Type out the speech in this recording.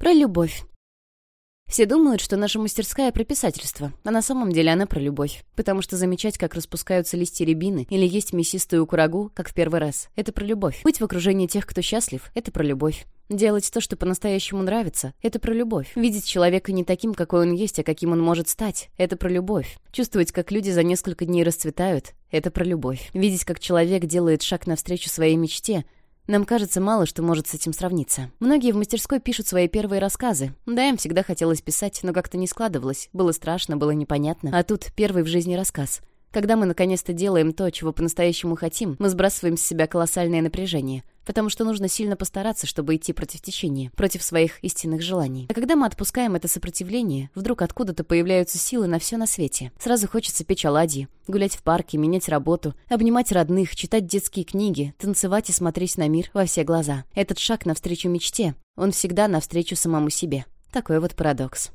Про любовь. Все думают, что наша мастерская про писательство, а на самом деле она про любовь. Потому что замечать, как распускаются листья рябины или есть мясистую курагу, как в первый раз, это про любовь. Быть в окружении тех, кто счастлив, это про любовь. Делать то, что по-настоящему нравится, это про любовь. Видеть человека не таким, какой он есть, а каким он может стать, это про любовь. Чувствовать, как люди за несколько дней расцветают, это про любовь. Видеть, как человек делает шаг навстречу своей мечте — нам кажется, мало что может с этим сравниться. Многие в мастерской пишут свои первые рассказы. Да, им всегда хотелось писать, но как-то не складывалось. Было страшно, было непонятно. А тут первый в жизни рассказ. Когда мы наконец-то делаем то, чего по-настоящему хотим, мы сбрасываем с себя колоссальное напряжение, потому что нужно сильно постараться, чтобы идти против течения, против своих истинных желаний. А когда мы отпускаем это сопротивление, вдруг откуда-то появляются силы на все на свете. Сразу хочется печь оладьи, гулять в парке, менять работу, обнимать родных, читать детские книги, танцевать и смотреть на мир во все глаза. Этот шаг навстречу мечте, он всегда навстречу самому себе. Такой вот парадокс.